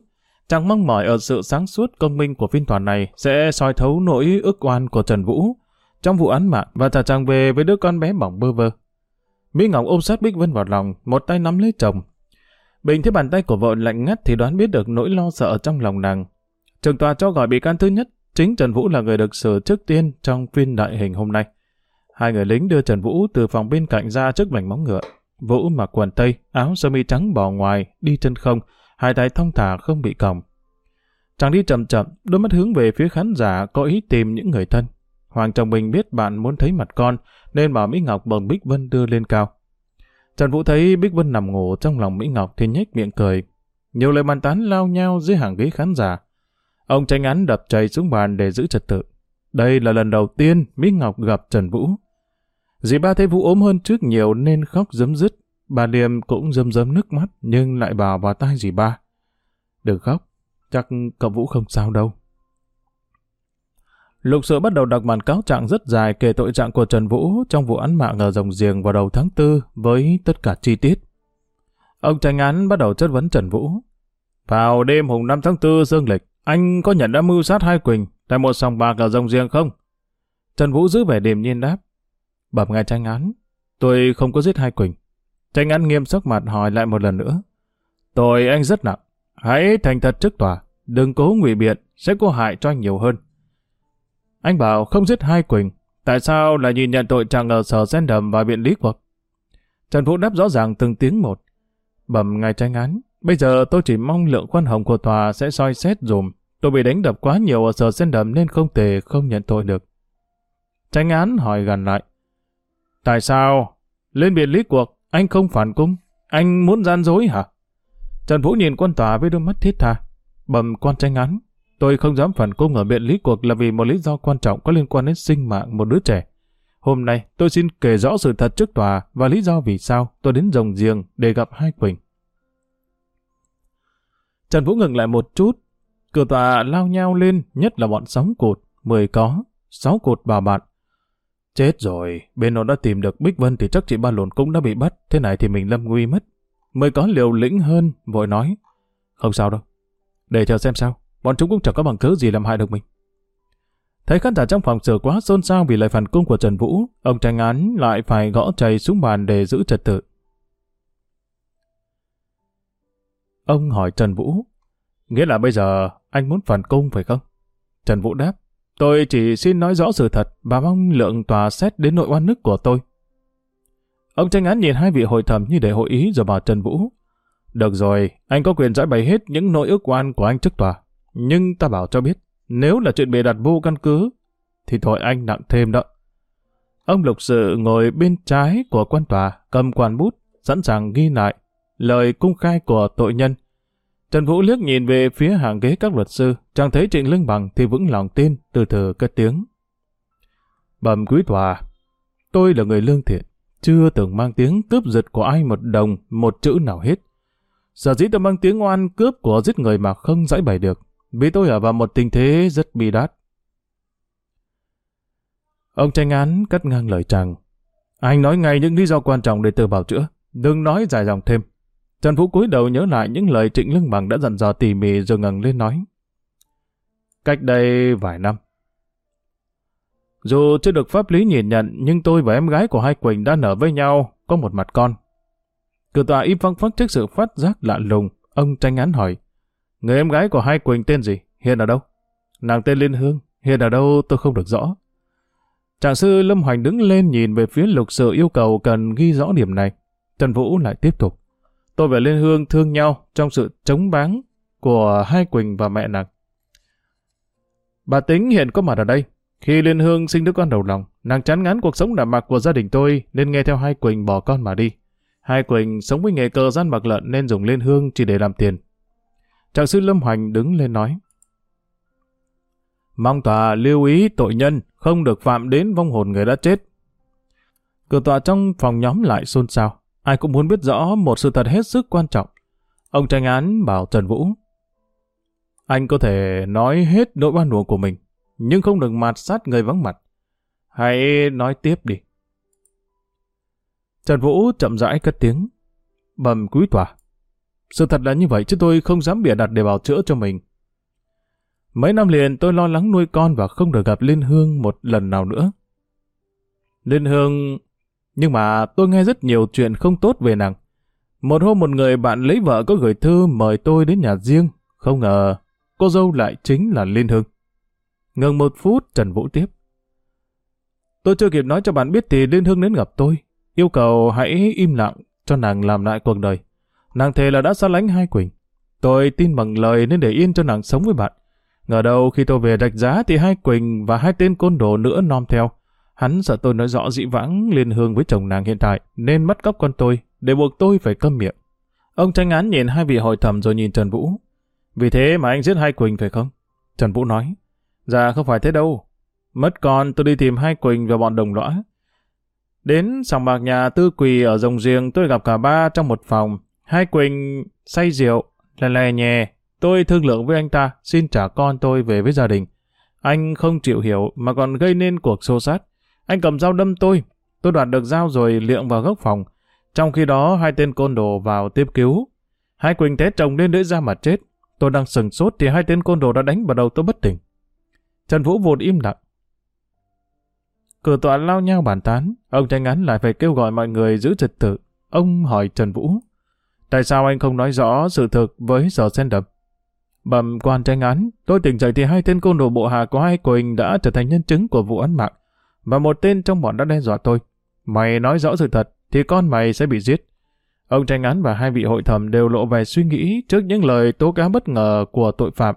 Chàng mong mỏi ở sự sáng suốt công minh của phiên tòa này sẽ soi thấu nỗi ức oan của Trần Vũ trong vụ án mạng và trả chàng về với đứa con bé bỏng bơ vơ. Mỹ Ngọc ôm sát Bích Vân vào lòng, một tay nắm lấy chồng. Bình thấy bàn tay của vợ lạnh ngắt thì đoán biết được nỗi lo sợ trong lòng nàng. Trường tòa cho gọi bị can thứ nhất, chính Trần Vũ là người được xử trước tiên trong phiên đại hình hôm nay. Hai người lính đưa Trần Vũ từ phòng bên cạnh ra trước mảnh móng ngựa. Vũ mặc quần tây, áo sơ mi trắng bò ngoài, đi chân không, hai tay thông thả không bị còng. Chàng đi chậm chậm, đôi mắt hướng về phía khán giả có ý tìm những người thân. Hoàng chồng mình biết bạn muốn thấy mặt con, nên bảo Mỹ Ngọc bồng Bích Vân đưa lên cao. Trần Vũ thấy Bích Vân nằm ngủ trong lòng Mỹ Ngọc thì nhếch miệng cười. Nhiều lời bàn tán lao nhau dưới hàng ghế khán giả. Ông tranh án đập chày xuống bàn để giữ trật tự. Đây là lần đầu tiên Mỹ Ngọc gặp Trần Vũ. Dì ba thấy Vũ ốm hơn trước nhiều nên khóc dấm dứt. Bà Điềm cũng rơm dâm nước mắt nhưng lại bảo vào tai dì ba. Đừng khóc, chắc cậu Vũ không sao đâu. Lục sự bắt đầu đọc bản cáo trạng rất dài kể tội trạng của Trần Vũ trong vụ án mạng ở Rồng Giềng vào đầu tháng 4 với tất cả chi tiết. Ông tranh án bắt đầu chất vấn Trần Vũ. Vào đêm hùng 5 tháng 4 dương lịch, anh có nhận đã mưu sát hai Quỳnh tại một sòng bạc ở Rồng Giềng không? Trần Vũ giữ vẻ điềm nhiên đáp. Bẩm ngài tranh án, tôi không có giết hai Quỳnh. Tranh án nghiêm sắc mặt hỏi lại một lần nữa. Tội anh rất nặng. Hãy thành thật trước tòa. Đừng cố ngụy biện, sẽ có hại cho anh nhiều hơn. Anh bảo không giết hai Quỳnh. Tại sao lại nhìn nhận tội trạng ở sở sen đầm và biện lý cuộc? Trần Vũ đáp rõ ràng từng tiếng một. Bẩm ngài tranh án, bây giờ tôi chỉ mong lượng khoan hồng của tòa sẽ soi xét dùm. Tôi bị đánh đập quá nhiều ở sở sen đầm nên không thể không nhận tội được. Tranh án hỏi gần lại. Tại sao? Lên biện lý cuộc, anh không phản cung. Anh muốn gian dối hả? Trần Vũ nhìn quan tòa với đôi mắt thiết tha. bầm quan tranh án, tôi không dám phản cung ở biện lý cuộc là vì một lý do quan trọng có liên quan đến sinh mạng một đứa trẻ. Hôm nay tôi xin kể rõ sự thật trước tòa và lý do vì sao tôi đến rồng giềng để gặp hai Quỳnh. Trần Vũ ngừng lại một chút. Cửa tòa lao nhau lên, nhất là bọn sóng cột, mười có, sáu cột bà bạn. Chết rồi, bên nó đã tìm được Bích Vân thì chắc chị ba lồn cũng đã bị bắt, thế này thì mình lâm nguy mất. Mới có liều lĩnh hơn, vội nói. Không sao đâu, để chờ xem sao, bọn chúng cũng chẳng có bằng cớ gì làm hại được mình. Thấy khán giả trong phòng sửa quá xôn xao vì lời phản cung của Trần Vũ, ông tranh án lại phải gõ chày xuống bàn để giữ trật tự. Ông hỏi Trần Vũ, nghĩa là bây giờ anh muốn phản cung phải không? Trần Vũ đáp, tôi chỉ xin nói rõ sự thật và mong lượng tòa xét đến nội oan nước của tôi. Ông tranh án nhìn hai vị hội thẩm như để hội ý rồi bảo Trần Vũ. Được rồi, anh có quyền giải bày hết những nỗi ước oan của anh trước tòa. Nhưng ta bảo cho biết, nếu là chuyện bề đặt vô căn cứ, thì tội anh nặng thêm đó. Ông lục sự ngồi bên trái của quan tòa, cầm quan bút, sẵn sàng ghi lại lời cung khai của tội nhân. Trần Vũ liếc nhìn về phía hàng ghế các luật sư, chẳng thấy Trịnh Lương Bằng thì vững lòng tin, từ từ cất tiếng. Bẩm quý tòa, tôi là người lương thiện, chưa từng mang tiếng cướp giật của ai một đồng, một chữ nào hết. Sở dĩ tôi mang tiếng oan cướp của giết người mà không giải bày được, vì tôi ở vào một tình thế rất bi đát. Ông tranh án cắt ngang lời chàng. Anh nói ngay những lý do quan trọng để tự bảo chữa, đừng nói dài dòng thêm. Trần Phú cúi đầu nhớ lại những lời Trịnh Lương Bằng đã dặn dò tỉ mỉ rồi ngẩng lên nói. Cách đây vài năm, dù chưa được pháp lý nhìn nhận, nhưng tôi và em gái của hai Quỳnh đã nở với nhau, có một mặt con. Cử tòa im phăng phắc trước sự phát giác lạ lùng, ông tranh án hỏi. Người em gái của hai Quỳnh tên gì? Hiện ở đâu? Nàng tên Liên Hương, hiện ở đâu tôi không được rõ. Trạng sư Lâm Hoành đứng lên nhìn về phía lục sự yêu cầu cần ghi rõ điểm này. Trần Vũ lại tiếp tục. Tôi và Liên Hương thương nhau trong sự chống báng của hai Quỳnh và mẹ nàng. Bà Tính hiện có mặt ở đây, khi Liên Hương sinh đứa con đầu lòng, nàng chán ngán cuộc sống đạm mạc của gia đình tôi nên nghe theo hai Quỳnh bỏ con mà đi. Hai Quỳnh sống với nghề cờ gian bạc lợn nên dùng Liên Hương chỉ để làm tiền. Trạng sư Lâm Hoành đứng lên nói. Mong tòa lưu ý tội nhân không được phạm đến vong hồn người đã chết. Cửa tòa trong phòng nhóm lại xôn xao. Ai cũng muốn biết rõ một sự thật hết sức quan trọng. Ông tranh án bảo Trần Vũ. Anh có thể nói hết nỗi oan uổng của mình, nhưng không được mạt sát người vắng mặt. Hãy nói tiếp đi. Trần Vũ chậm rãi cất tiếng. Bầm quý tòa. Sự thật là như vậy chứ tôi không dám bịa đặt để bảo chữa cho mình. Mấy năm liền tôi lo lắng nuôi con và không được gặp Liên Hương một lần nào nữa. Liên Hương... Nhưng mà tôi nghe rất nhiều chuyện không tốt về nàng. Một hôm một người bạn lấy vợ có gửi thư mời tôi đến nhà riêng. Không ngờ, cô dâu lại chính là Liên Hương. Ngừng một phút, Trần Vũ tiếp. Tôi chưa kịp nói cho bạn biết thì Liên Hương đến gặp tôi. Yêu cầu hãy im lặng cho nàng làm lại cuộc đời. Nàng thề là đã xa lánh hai Quỳnh. Tôi tin bằng lời nên để yên cho nàng sống với bạn. Ngờ đâu khi tôi về đạch giá thì hai Quỳnh và hai tên côn đồ nữa nom theo. Hắn sợ tôi nói rõ dĩ vãng liên hương với chồng nàng hiện tại nên mất cóc con tôi để buộc tôi phải câm miệng. Ông tranh án nhìn hai vị hội thẩm rồi nhìn Trần Vũ. Vì thế mà anh giết hai Quỳnh phải không? Trần Vũ nói. Dạ không phải thế đâu. Mất con tôi đi tìm hai Quỳnh và bọn đồng lõa. Đến sòng bạc nhà tư quỳ ở rồng riêng tôi gặp cả ba trong một phòng. Hai Quỳnh say rượu, lè lè nhè. Tôi thương lượng với anh ta xin trả con tôi về với gia đình. Anh không chịu hiểu mà còn gây nên cuộc xô sát. Anh cầm dao đâm tôi. Tôi đoạt được dao rồi liệng vào góc phòng. Trong khi đó hai tên côn đồ vào tiếp cứu. Hai Quỳnh té chồng lên lưỡi ra mà chết. Tôi đang sừng sốt thì hai tên côn đồ đã đánh vào đầu tôi bất tỉnh. Trần Vũ vụt im lặng. Cửa tọa lao nhau bàn tán, ông tranh án lại phải kêu gọi mọi người giữ trật tự. Ông hỏi Trần Vũ, tại sao anh không nói rõ sự thực với sở sen đập? Bẩm quan tranh án, tôi tỉnh dậy thì hai tên côn đồ bộ hạ của hai Quỳnh đã trở thành nhân chứng của vụ án mạng, và một tên trong bọn đã đe dọa tôi. Mày nói rõ sự thật, thì con mày sẽ bị giết. Ông tranh án và hai vị hội thẩm đều lộ vẻ suy nghĩ trước những lời tố cáo bất ngờ của tội phạm.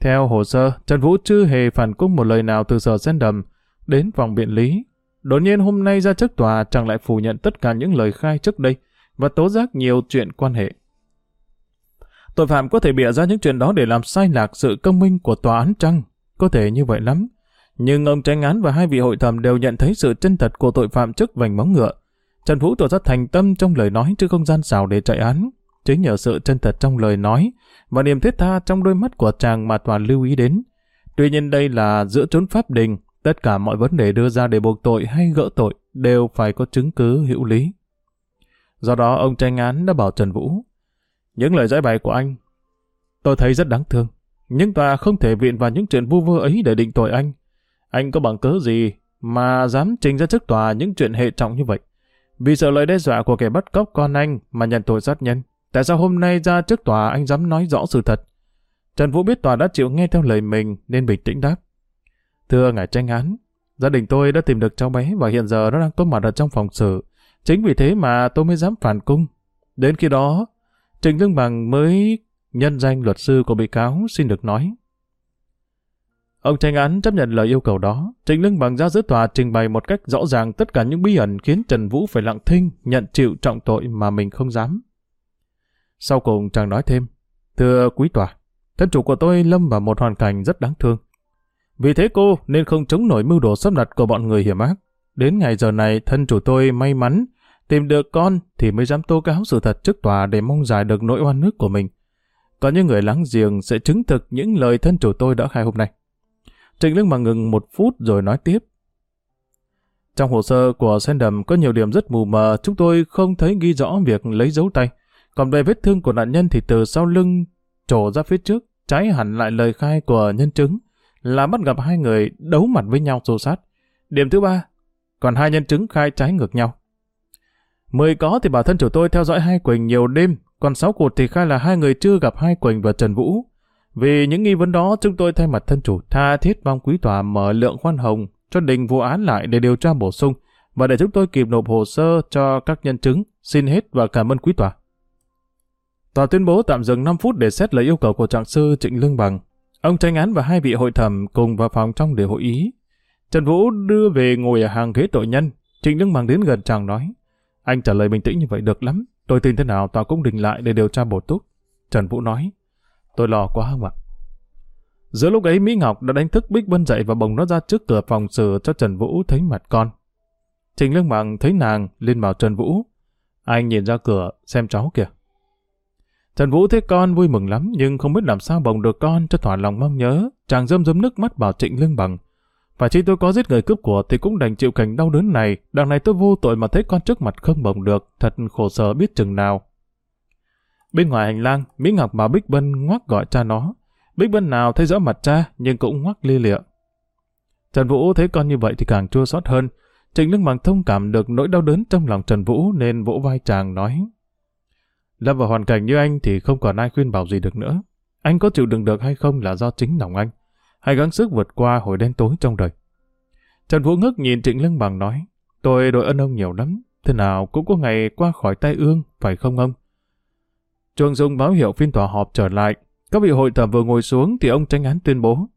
Theo hồ sơ, Trần Vũ chưa hề phản cung một lời nào từ sở sen đầm đến phòng biện lý. Đột nhiên hôm nay ra trước tòa chẳng lại phủ nhận tất cả những lời khai trước đây và tố giác nhiều chuyện quan hệ. Tội phạm có thể bịa ra những chuyện đó để làm sai lạc sự công minh của tòa án chăng? Có thể như vậy lắm. Nhưng ông tranh án và hai vị hội thẩm đều nhận thấy sự chân thật của tội phạm trước vành móng ngựa. Trần Vũ tỏ ra thành tâm trong lời nói chứ không gian xào để chạy án. Chính nhờ sự chân thật trong lời nói và niềm thiết tha trong đôi mắt của chàng mà tòa lưu ý đến. Tuy nhiên đây là giữa trốn pháp đình, tất cả mọi vấn đề đưa ra để buộc tội hay gỡ tội đều phải có chứng cứ hữu lý. Do đó ông tranh án đã bảo Trần Vũ, những lời giải bày của anh, tôi thấy rất đáng thương, nhưng tòa không thể viện vào những chuyện vu vơ ấy để định tội anh. Anh có bằng cớ gì mà dám trình ra trước tòa những chuyện hệ trọng như vậy? Vì sợ lời đe dọa của kẻ bắt cóc con anh mà nhận tội sát nhân, tại sao hôm nay ra trước tòa anh dám nói rõ sự thật? Trần Vũ biết tòa đã chịu nghe theo lời mình nên bình tĩnh đáp. Thưa ngài tranh án, gia đình tôi đã tìm được cháu bé và hiện giờ nó đang có mặt ở trong phòng xử. Chính vì thế mà tôi mới dám phản cung. Đến khi đó, Trình Lương Bằng mới nhân danh luật sư của bị cáo xin được nói. Ông tranh án chấp nhận lời yêu cầu đó. Trình Lương Bằng ra giữa tòa trình bày một cách rõ ràng tất cả những bí ẩn khiến Trần Vũ phải lặng thinh, nhận chịu trọng tội mà mình không dám. Sau cùng chàng nói thêm, Thưa quý tòa, thân chủ của tôi lâm vào một hoàn cảnh rất đáng thương. Vì thế cô nên không chống nổi mưu đồ xâm đặt của bọn người hiểm ác. Đến ngày giờ này thân chủ tôi may mắn tìm được con thì mới dám tố cáo sự thật trước tòa để mong giải được nỗi oan nước của mình. Có những người láng giềng sẽ chứng thực những lời thân chủ tôi đã khai hôm nay. Trịnh Lương mà ngừng một phút rồi nói tiếp. Trong hồ sơ của Sendam có nhiều điểm rất mù mờ, chúng tôi không thấy ghi rõ việc lấy dấu tay. Còn về vết thương của nạn nhân thì từ sau lưng trổ ra phía trước, trái hẳn lại lời khai của nhân chứng là bắt gặp hai người đấu mặt với nhau xô sát. Điểm thứ ba, còn hai nhân chứng khai trái ngược nhau. Mười có thì bản thân chủ tôi theo dõi hai Quỳnh nhiều đêm, còn sáu cột thì khai là hai người chưa gặp hai Quỳnh và Trần Vũ. Vì những nghi vấn đó, chúng tôi thay mặt thân chủ tha thiết mong quý tòa mở lượng khoan hồng cho đình vụ án lại để điều tra bổ sung và để chúng tôi kịp nộp hồ sơ cho các nhân chứng. Xin hết và cảm ơn quý tòa. Tòa tuyên bố tạm dừng 5 phút để xét lời yêu cầu của trạng sư Trịnh Lương Bằng. Ông tranh án và hai vị hội thẩm cùng vào phòng trong để hội ý. Trần Vũ đưa về ngồi ở hàng ghế tội nhân. Trịnh Lương Bằng đến gần chàng nói. Anh trả lời bình tĩnh như vậy được lắm. Tôi tin thế nào tòa cũng đình lại để điều tra bổ túc. Trần Vũ nói. Tôi lo quá không ạ? Giữa lúc ấy Mỹ Ngọc đã đánh thức Bích Vân dậy và bồng nó ra trước cửa phòng xử cho Trần Vũ thấy mặt con. Trình Lương Bằng thấy nàng lên bảo Trần Vũ. Anh nhìn ra cửa xem cháu kìa. Trần Vũ thấy con vui mừng lắm, nhưng không biết làm sao bồng được con cho thỏa lòng mong nhớ. Chàng rơm rơm nước mắt bảo Trịnh Lương Bằng. Phải chi tôi có giết người cướp của thì cũng đành chịu cảnh đau đớn này. Đằng này tôi vô tội mà thấy con trước mặt không bồng được. Thật khổ sở biết chừng nào. Bên ngoài hành lang, Mỹ Ngọc bảo Bích Bân ngoắc gọi cha nó. Bích Bân nào thấy rõ mặt cha nhưng cũng ngoắc lia lịa. Trần Vũ thấy con như vậy thì càng chua xót hơn. Trịnh Lương Bằng thông cảm được nỗi đau đớn trong lòng Trần Vũ nên vỗ vai chàng nói. Lâm vào hoàn cảnh như anh thì không còn ai khuyên bảo gì được nữa. Anh có chịu đựng được hay không là do chính lòng anh. Hãy gắng sức vượt qua hồi đen tối trong đời. Trần Vũ ngước nhìn Trịnh Lương Bằng nói. Tôi đội ơn ông nhiều lắm. Thế nào cũng có ngày qua khỏi tay ương, phải không ông? Trường Dung báo hiệu phiên tòa họp trở lại. Các vị hội thẩm vừa ngồi xuống thì ông tranh án tuyên bố.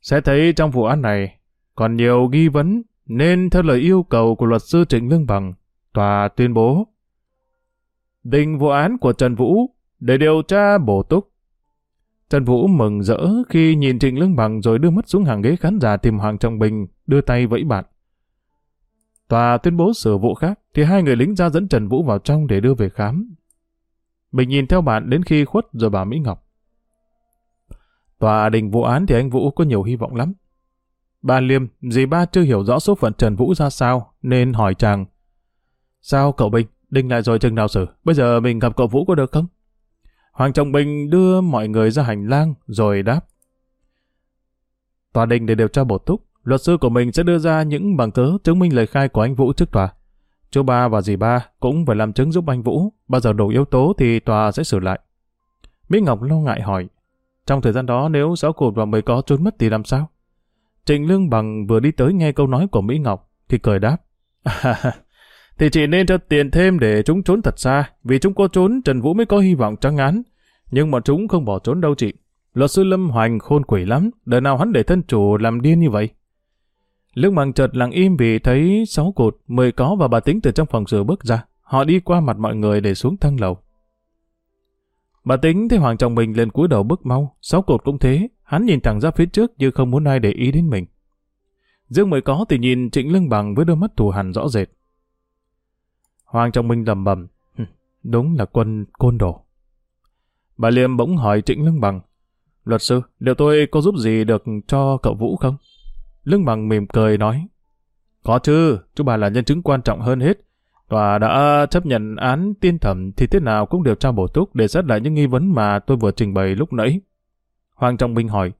Sẽ thấy trong vụ án này còn nhiều nghi vấn nên theo lời yêu cầu của luật sư Trịnh Lương Bằng, tòa tuyên bố đình vụ án của Trần Vũ để điều tra bổ túc. Trần Vũ mừng rỡ khi nhìn Trịnh Lương Bằng rồi đưa mắt xuống hàng ghế khán giả tìm Hoàng Trọng Bình, đưa tay vẫy bạn. Tòa tuyên bố sửa vụ khác, thì hai người lính ra dẫn Trần Vũ vào trong để đưa về khám. Bình nhìn theo bạn đến khi khuất rồi bảo Mỹ Ngọc. Tòa đình vụ án thì anh Vũ có nhiều hy vọng lắm. bà Liêm, dì ba chưa hiểu rõ số phận Trần Vũ ra sao, nên hỏi chàng. Sao cậu Bình, định lại rồi chừng nào xử, bây giờ mình gặp cậu Vũ có được không? Hoàng Trọng Bình đưa mọi người ra hành lang rồi đáp. Tòa đình để điều tra bổ túc, luật sư của mình sẽ đưa ra những bằng cớ chứng minh lời khai của anh Vũ trước tòa. Chú ba và dì ba cũng phải làm chứng giúp anh Vũ, bao giờ đủ yếu tố thì tòa sẽ xử lại. Mỹ Ngọc lo ngại hỏi, trong thời gian đó nếu sáu cụt và mười có trốn mất thì làm sao? Trịnh Lương Bằng vừa đi tới nghe câu nói của Mỹ Ngọc thì cười đáp. thì chị nên cho tiền thêm để chúng trốn thật xa, vì chúng có trốn Trần Vũ mới có hy vọng trắng án. Nhưng bọn chúng không bỏ trốn đâu chị. Luật sư Lâm Hoành khôn quỷ lắm, đời nào hắn để thân chủ làm điên như vậy. Lương Bằng chợt lặng im vì thấy sáu cột, mười có và bà tính từ trong phòng rửa bước ra. Họ đi qua mặt mọi người để xuống thang lầu. Bà tính thấy Hoàng chồng mình lên cúi đầu bước mau, sáu cột cũng thế, hắn nhìn thẳng ra phía trước như không muốn ai để ý đến mình. Dương mới có thì nhìn Trịnh Lương Bằng với đôi mắt thù hằn rõ rệt. Hoàng Trọng mình lầm bầm, đúng là quân côn đồ. Bà Liêm bỗng hỏi Trịnh Lương Bằng, luật sư, liệu tôi có giúp gì được cho cậu Vũ không? Lương Bằng mỉm cười nói, có chứ, chú bà là nhân chứng quan trọng hơn hết. Tòa đã chấp nhận án tiên thẩm thì thế nào cũng điều tra bổ túc để xét lại những nghi vấn mà tôi vừa trình bày lúc nãy. Hoàng Trọng Minh hỏi,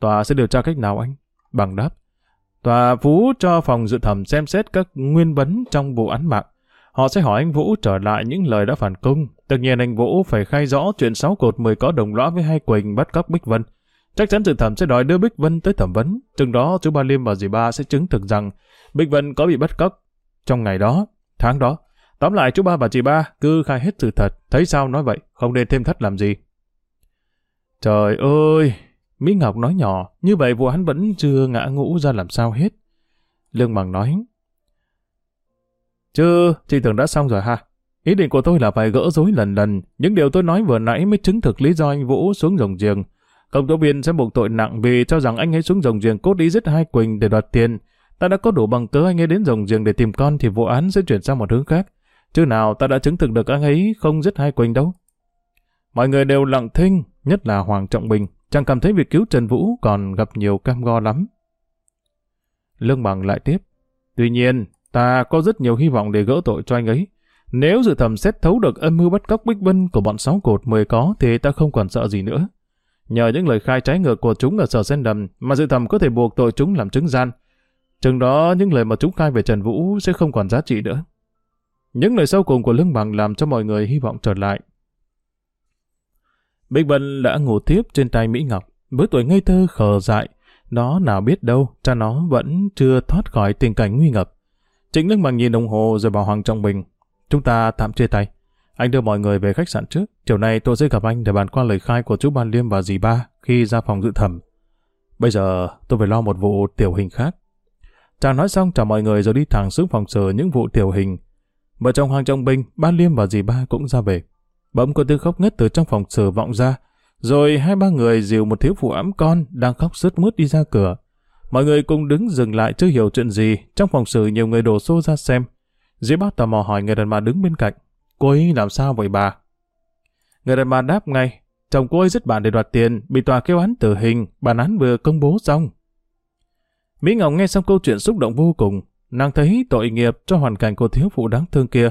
tòa sẽ điều tra cách nào anh? Bằng đáp, tòa Vũ cho phòng dự thẩm xem xét các nguyên vấn trong vụ án mạng. Họ sẽ hỏi anh Vũ trở lại những lời đã phản công. Tất nhiên anh Vũ phải khai rõ chuyện sáu cột mười có đồng lõa với hai Quỳnh bắt cóc Bích Vân. Chắc chắn dự thẩm sẽ đòi đưa Bích Vân tới thẩm vấn. Chừng đó chú Ba Liêm và dì Ba sẽ chứng thực rằng Bích Vân có bị bắt cóc trong ngày đó, tháng đó. Tóm lại chú Ba và chị Ba cứ khai hết sự thật. Thấy sao nói vậy, không nên thêm thắt làm gì. Trời ơi! Mỹ Ngọc nói nhỏ, như vậy vụ hắn vẫn chưa ngã ngũ ra làm sao hết. Lương Bằng nói, Chứ, chị tưởng đã xong rồi ha? Ý định của tôi là phải gỡ rối lần lần. Những điều tôi nói vừa nãy mới chứng thực lý do anh Vũ xuống dòng giềng. Công tố viên sẽ buộc tội nặng vì cho rằng anh ấy xuống rồng giềng cốt đi giết hai Quỳnh để đoạt tiền. Ta đã có đủ bằng cớ anh ấy đến rồng giềng để tìm con thì vụ án sẽ chuyển sang một hướng khác. Chứ nào ta đã chứng thực được anh ấy không giết hai Quỳnh đâu. Mọi người đều lặng thinh, nhất là Hoàng Trọng Bình. Chẳng cảm thấy việc cứu Trần Vũ còn gặp nhiều cam go lắm. Lương Bằng lại tiếp. Tuy nhiên, ta có rất nhiều hy vọng để gỡ tội cho anh ấy. Nếu dự thẩm xét thấu được âm mưu bắt cóc Bích Vân của bọn sáu cột mười có thì ta không còn sợ gì nữa. Nhờ những lời khai trái ngược của chúng ở sở sen đầm mà dự thẩm có thể buộc tội chúng làm chứng gian. Chừng đó những lời mà chúng khai về Trần Vũ sẽ không còn giá trị nữa. Những lời sau cùng của Lương Bằng làm cho mọi người hy vọng trở lại. Bích Vân đã ngủ tiếp trên tay Mỹ Ngọc, với tuổi ngây thơ khờ dại. Nó nào biết đâu, cha nó vẫn chưa thoát khỏi tình cảnh nguy ngập. Trịnh Lương Bằng nhìn đồng hồ rồi bảo Hoàng Trọng Bình. Chúng ta tạm chia tay. Anh đưa mọi người về khách sạn trước. Chiều nay tôi sẽ gặp anh để bàn qua lời khai của chú Ban Liêm và dì Ba khi ra phòng dự thẩm. Bây giờ tôi phải lo một vụ tiểu hình khác. Chàng nói xong chào mọi người rồi đi thẳng xuống phòng xử những vụ tiểu hình. Vợ chồng Hoàng Trọng Bình, Ban Liêm và dì Ba cũng ra về. Bỗng có tiếng khóc ngất từ trong phòng xử vọng ra, rồi hai ba người dìu một thiếu phụ ấm con đang khóc sướt mướt đi ra cửa. Mọi người cùng đứng dừng lại chưa hiểu chuyện gì, trong phòng xử nhiều người đổ xô ra xem. Dĩ bác tò mò hỏi người đàn bà đứng bên cạnh, cô ấy làm sao vậy bà? Người đàn bà đáp ngay, chồng cô ấy giết bạn để đoạt tiền, bị tòa kêu án tử hình, bản án vừa công bố xong. Mỹ Ngọc nghe xong câu chuyện xúc động vô cùng, nàng thấy tội nghiệp cho hoàn cảnh của thiếu phụ đáng thương kia.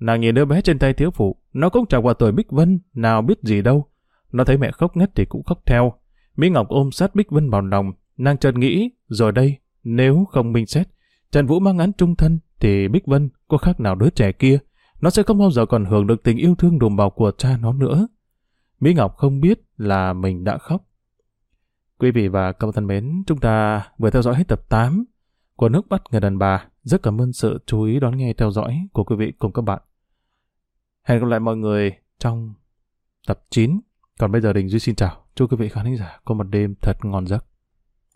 Nàng nhìn đứa bé trên tay thiếu phụ, nó cũng chẳng qua tuổi Bích Vân, nào biết gì đâu. Nó thấy mẹ khóc ngất thì cũng khóc theo. Mỹ Ngọc ôm sát Bích Vân vào lòng, nàng chợt nghĩ, rồi đây, nếu không minh xét, Trần Vũ mang án trung thân, thì Bích Vân có khác nào đứa trẻ kia, nó sẽ không bao giờ còn hưởng được tình yêu thương đùm bọc của cha nó nữa. Mỹ Ngọc không biết là mình đã khóc. Quý vị và các bạn thân mến, chúng ta vừa theo dõi hết tập 8 của Nước Bắt Người Đàn Bà. Rất cảm ơn sự chú ý đón nghe theo dõi của quý vị cùng các bạn. Hẹn gặp lại mọi người trong tập 9. Còn bây giờ Đình Duy xin chào. Chúc quý vị khán giả có một đêm thật ngon giấc.